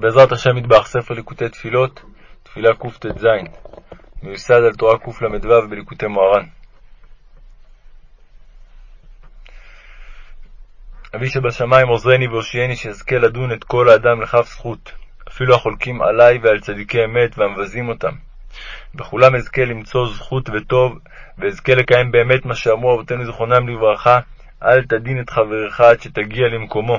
בעזרת השם מטבח ספר ליקוטי תפילות, תפילה קט"ז, מיוסד על תורה קל"ו בליקוטי מוהר"ן. אבי שבשמיים עוזרני והושיעני שאזכה לדון את כל האדם לכף זכות, אפילו החולקים עלי ועל צדיקי אמת והמבזים אותם. בכולם אזכה למצוא זכות וטוב, ואזכה לקיים באמת מה שאמרו אבותינו זיכרונם לברכה, אל תדין את חברך עד שתגיע למקומו.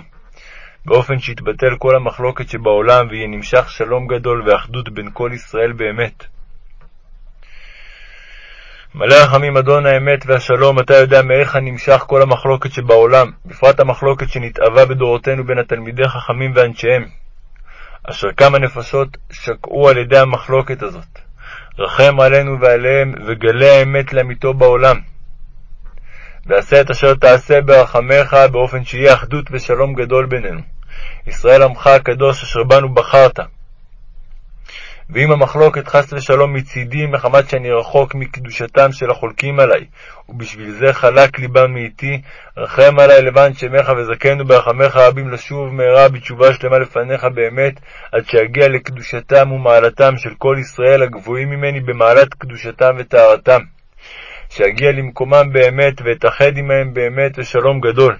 באופן שיתבטל כל המחלוקת שבעולם ויהיה נמשך שלום גדול ואחדות בין כל ישראל באמת. מלא רחמים אדון האמת והשלום, אתה יודע מאיך נמשך כל המחלוקת שבעולם, בפרט המחלוקת שנתאווה בדורותינו בין התלמידי חכמים ואנשיהם, אשר כמה נפשות שקעו על ידי המחלוקת הזאת. רחם עלינו ועליהם, וגלה האמת לאמיתו בעולם. ועשה את אשר תעשה ברחמך, באופן שיהיה אחדות ושלום גדול בינינו. ישראל עמך הקדוש אשר בנו בחרת. ואם המחלוקת חס ושלום מצידי, מחמת שאני רחוק מקדושתם של החולקים עלי, ובשביל זה חלק ליבם מאיתי, רחם עלי לבן שמך וזכנו ברחמך רבים לשוב מהרה בתשובה שלמה לפניך באמת, עד שאגיע לקדושתם ומעלתם של כל ישראל הגבוהים ממני במעלת קדושתם וטהרתם. שאגיע למקומם באמת, ואתאחד עמהם באמת ושלום גדול.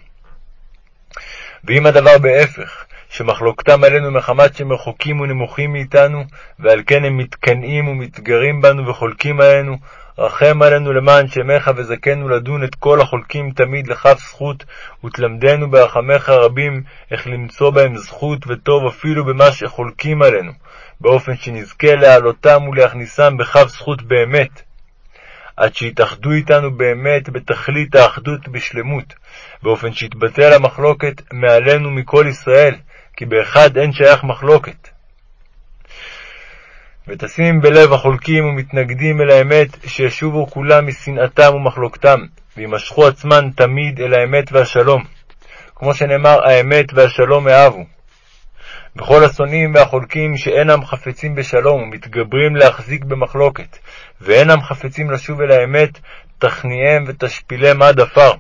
ואם הדבר בהפך, שמחלוקתם עלינו מחמת שהם רחוקים ונמוכים מאיתנו, ועל כן הם מתקנאים ומתגרים בנו וחולקים עלינו, רחם עלינו למען שמך וזכנו לדון את כל החולקים תמיד לכף זכות, ותלמדנו ברחמך רבים איך למצוא בהם זכות וטוב אפילו במה שחולקים עלינו, באופן שנזכה להעלותם ולהכניסם בכף זכות באמת. עד שיתאחדו איתנו באמת בתכלית האחדות בשלמות, באופן שיתבטל המחלוקת מעלינו מכל ישראל, כי באחד אין שייך מחלוקת. ותשים בלב החולקים ומתנגדים אל האמת, שישובו כולם משנאתם ומחלוקתם, וימשכו עצמן תמיד אל האמת והשלום. כמו שנאמר, האמת והשלום אהבו. וכל השונאים והחולקים שאינם חפצים בשלום ומתגברים להחזיק במחלוקת, ואינם חפצים לשוב אל האמת, תכניעם ותשפילם עד עפר.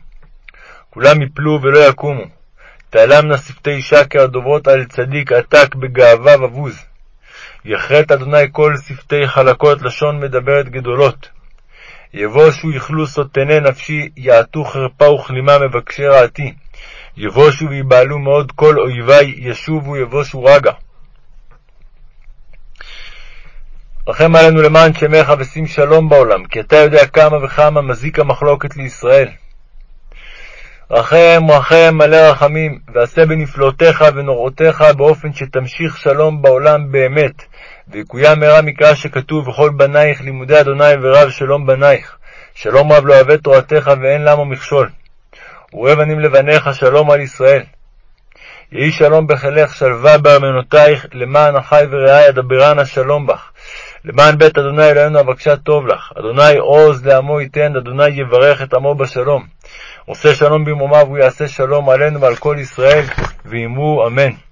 כולם יפלו ולא יקומו. תעלמנה שפתי שקר הדוברות על צדיק עתק בגאווה ובוז. יכרת אדוני כל שפתי חלקות לשון מדברת גדולות. יבושו יכלו סוטני נפשי, יעטו חרפה וכלימה מבקשי רעתי. יבושו ויבהלו מאוד כל אויבי, ישובו יבושו רגע. רחם עלינו למען שמך ושים שלום בעולם, כי אתה יודע כמה וכמה מזיק המחלוקת לישראל. רחם רחם מלא רחמים, ועשה בנפלאותיך ונוראותיך באופן שתמשיך שלום בעולם באמת, ויקוים מהרה מקרא שכתוב וכל בנייך לימודי אדוני ורב שלום בנייך, שלום רב לא אוהב תורתך ואין למה מכשול. ורב ענים לבניך שלום על ישראל. יהי שלום בחילך שלווה בארמנותיך, למען אחי ורעי אדברנה שלום בך. למען בית אדוני אלוהינו אבקשה טוב לך. אדוני עוז לעמו ייתן, אדוני יברך את עמו בשלום. עושה שלום במרומיו, הוא יעשה שלום עלינו ועל כל ישראל, ואמרו אמן.